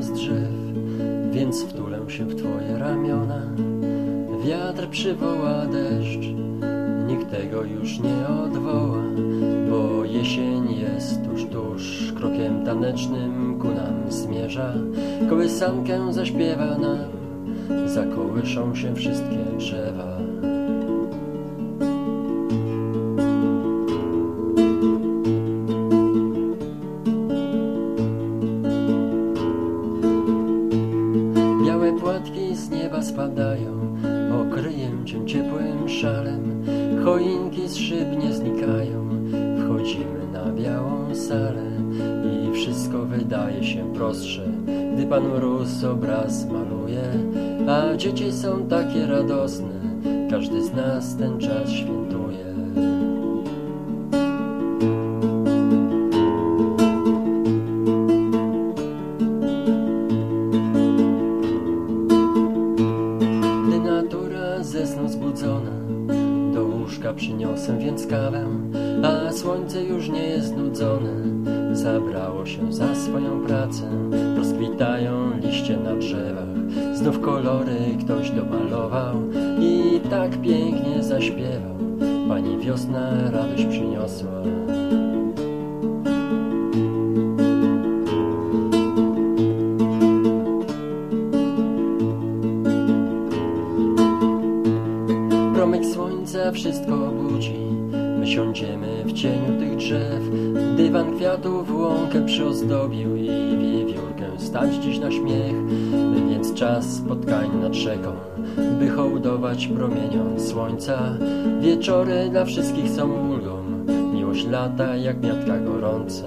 z drzew, więc wtulę się w twoje ramiona. Wiatr przywoła deszcz, nikt tego już nie odwoła, bo jesień jest tuż, tuż, krokiem tanecznym ku nam zmierza. Kołysankę zaśpiewa nam, zakołyszą się wszystkie drzewa. Nieba spadają, okryję cię ciepłym szalem. Choinki z szyb nie znikają, wchodzimy na białą salę i wszystko wydaje się prostsze, gdy pan mróz obraz maluje, a dzieci są takie radosne, każdy z nas ten czas świętuje. Ze snu zbudzona Do łóżka przyniosę więc kawę A słońce już nie jest znudzone Zabrało się za swoją pracę Rozkwitają liście na drzewach. Znów kolory ktoś domalował I tak pięknie zaśpiewał. Pani wiosna radość przyniosła Promyk słońca wszystko budzi My siądziemy w cieniu tych drzew. Dywan kwiatów łąkę przyozdobił I wiewiórkę stać dziś na śmiech. Więc czas spotkań nad rzeką By hołdować promieniom słońca. Wieczory dla wszystkich są ulgą. Miłość lata jak miatka gorąca